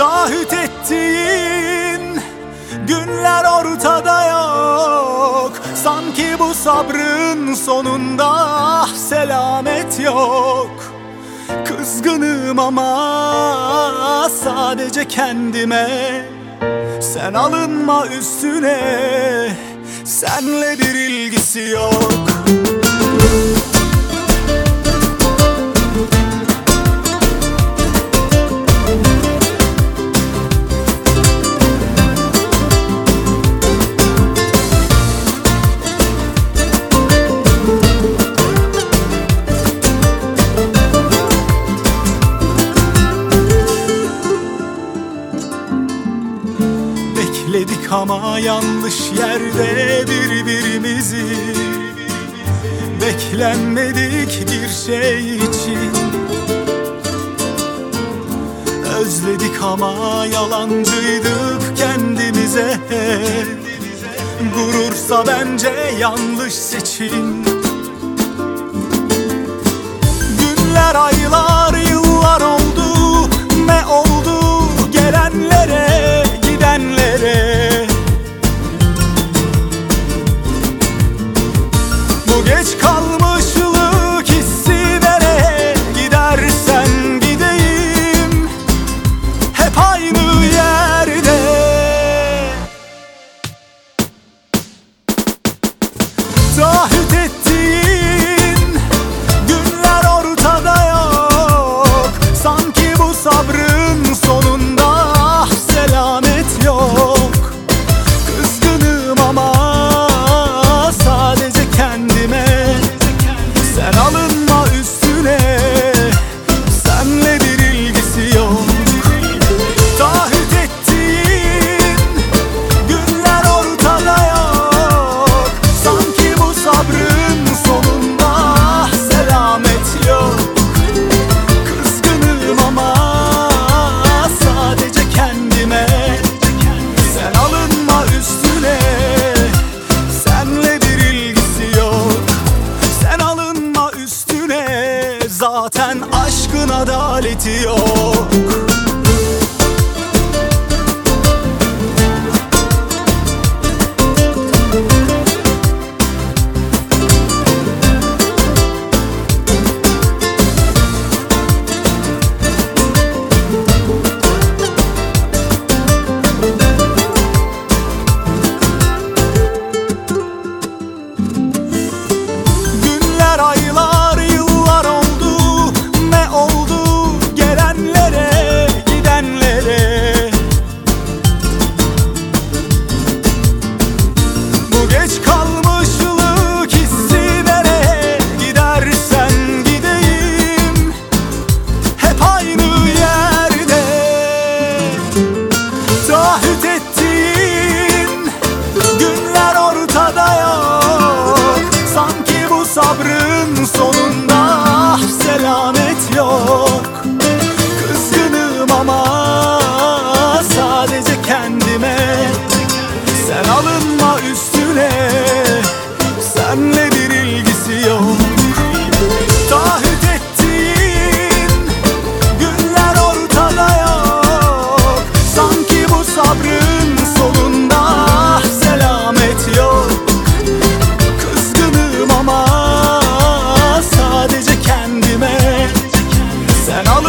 Taahhüt ettiğin günler ortada yok. Sanki bu sabrın sonunda selamet yok. Kızgınım ama sadece kendime. Sen alınma üstüne Senle bir ilgisi yok Bekledik ama yanlış yerde birbirimizi. Beklenmedik bir şey için. Özledik ama yalancıydık kendimize. Gurursa bence yanlış seçim. Günler, aylar, geç kalmışlık Zaten aşkın adaleti yok sabrın sonunda. Selamet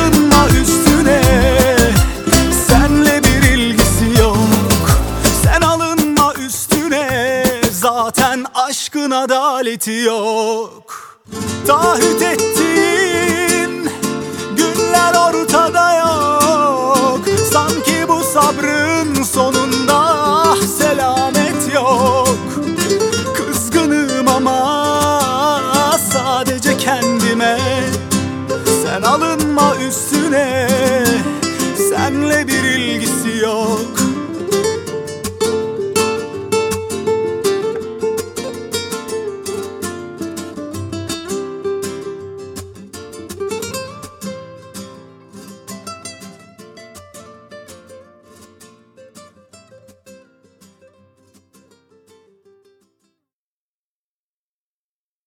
alınma üstüne. Senle bir ilgisi yok. Sen alınma üstüne. Zaten aşkın adaleti yok. Taahhüt ettiğin günler ortada yok. Sanki bu sabrın sonunda Sen alınma üstüne. Senle bir ilgisi yok